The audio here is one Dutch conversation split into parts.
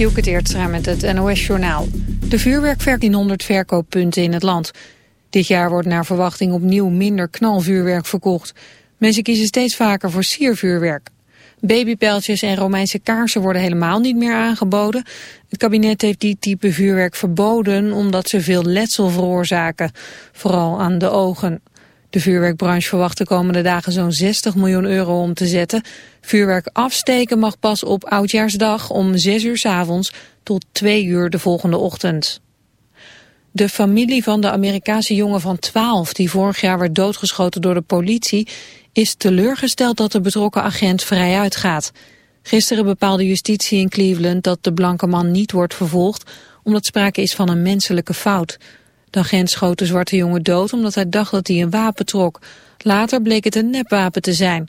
Dielke Teertstra met het NOS-journaal. De vuurwerk in 100 verkooppunten in het land. Dit jaar wordt naar verwachting opnieuw minder knalvuurwerk verkocht. Mensen kiezen steeds vaker voor siervuurwerk. Babypijltjes en Romeinse kaarsen worden helemaal niet meer aangeboden. Het kabinet heeft die type vuurwerk verboden omdat ze veel letsel veroorzaken. Vooral aan de ogen. De vuurwerkbranche verwacht de komende dagen zo'n 60 miljoen euro om te zetten. Vuurwerk afsteken mag pas op Oudjaarsdag om 6 uur s avonds tot 2 uur de volgende ochtend. De familie van de Amerikaanse jongen van 12 die vorig jaar werd doodgeschoten door de politie is teleurgesteld dat de betrokken agent vrij uitgaat. Gisteren bepaalde justitie in Cleveland dat de blanke man niet wordt vervolgd omdat sprake is van een menselijke fout. De agent schoot de zwarte jongen dood omdat hij dacht dat hij een wapen trok. Later bleek het een nepwapen te zijn.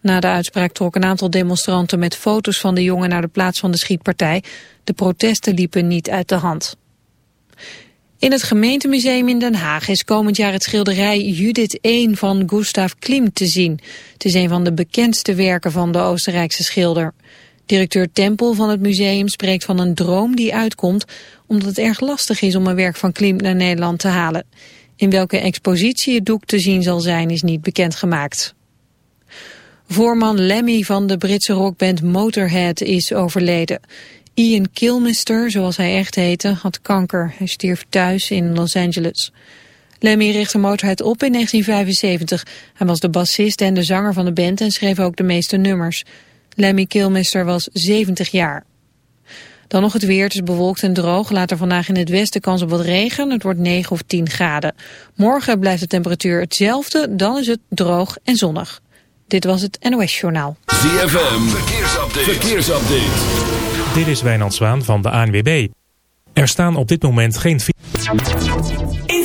Na de uitspraak trok een aantal demonstranten met foto's van de jongen naar de plaats van de schietpartij. De protesten liepen niet uit de hand. In het gemeentemuseum in Den Haag is komend jaar het schilderij Judith I van Gustav Klimt te zien. Het is een van de bekendste werken van de Oostenrijkse schilder. Directeur Tempel van het museum spreekt van een droom die uitkomt... omdat het erg lastig is om een werk van Klimt naar Nederland te halen. In welke expositie het doek te zien zal zijn is niet bekendgemaakt. Voorman Lemmy van de Britse rockband Motorhead is overleden. Ian Kilmister, zoals hij echt heette, had kanker. Hij stierf thuis in Los Angeles. Lemmy richtte Motorhead op in 1975. Hij was de bassist en de zanger van de band en schreef ook de meeste nummers. Lemmy Kilmister was 70 jaar. Dan nog het weer, het is bewolkt en droog. Later vandaag in het westen kans op wat regen. Het wordt 9 of 10 graden. Morgen blijft de temperatuur hetzelfde, dan is het droog en zonnig. Dit was het NOS Journaal. ZFM, verkeersupdate. verkeersupdate. Dit is Wijnand Zwaan van de ANWB. Er staan op dit moment geen... In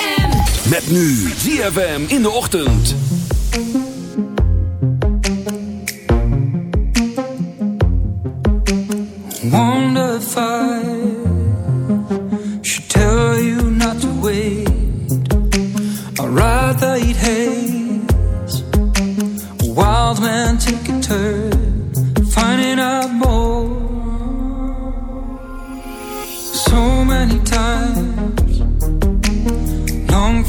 Met nu ZFM in de ochtend. wonder if I should tell you not to wait. I'd rather eat haze.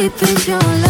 Deep is your love?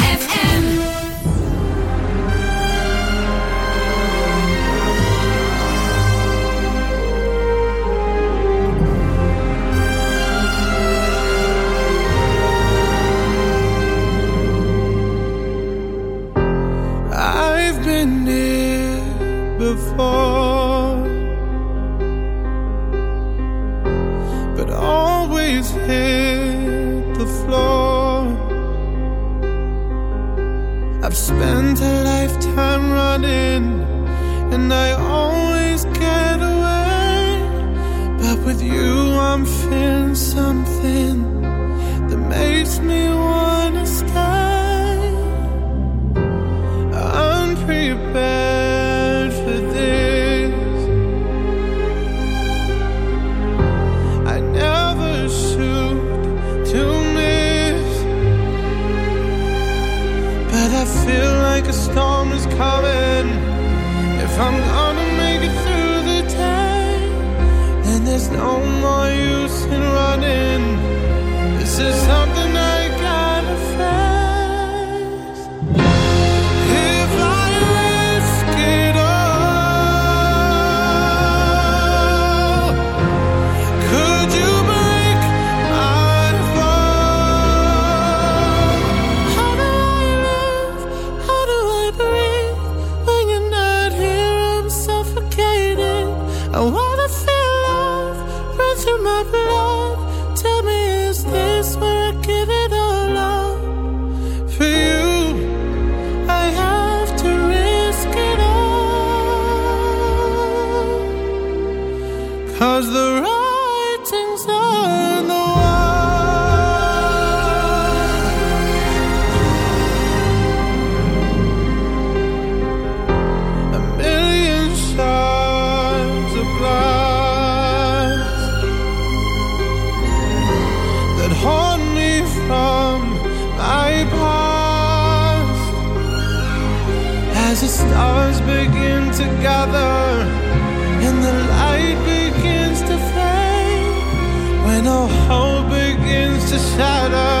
to my blood. Tell me, is this where I give together and the light begins to fade. When all hope begins to shatter